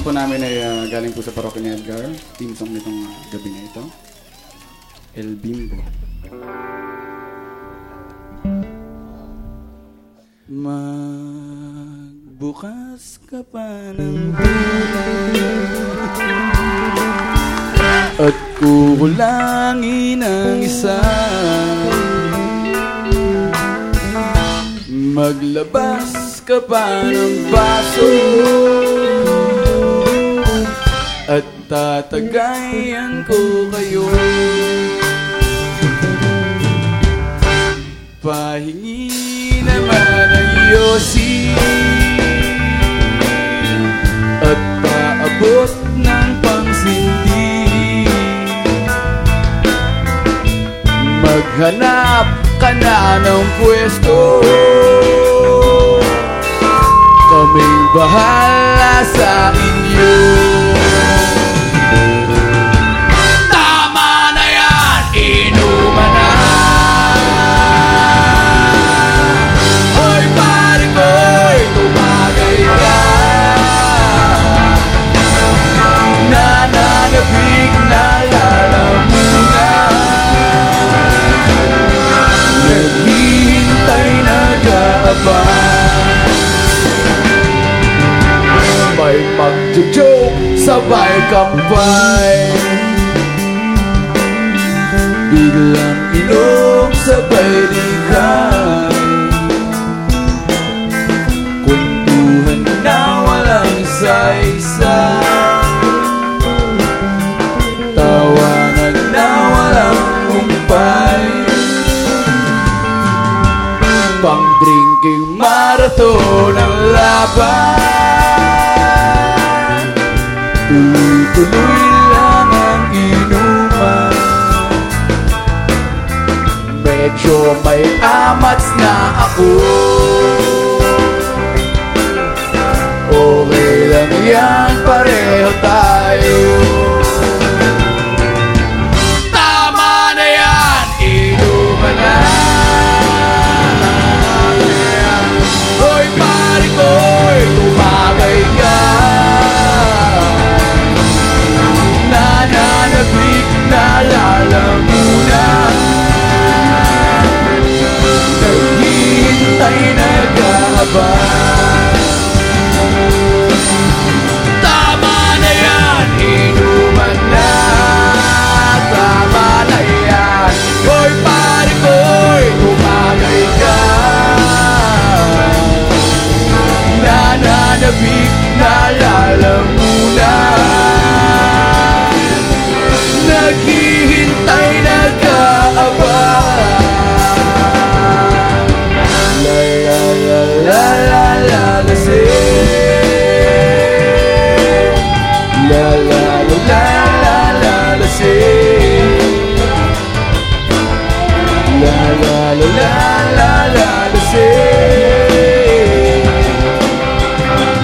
song po namin ay ah, galing po sa parokya ni Edgar. Team song nitong ah, gabi na ito. El Bimbo. Magbukas ka pa ng At kukulangin ang isa Maglabas ka pa ng baso At tatagayan ko kayo. Pahingi naman ang yosi At paabot ng pangsindi. Maghanap ka na ng pwesto. Kaming bahala sa inyo magjo-joke, sabay kampay. Biglang inom, sabay likay Kuntuhan na walang umpay Pang drinking marathon ang laban Tuloy-tuloy lang ang inuman. Medyo may amats na ako. Okay lang yan, Nananabik na lalamunan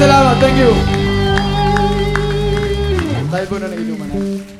salamat. Thank you. Tayo po na nainuman na.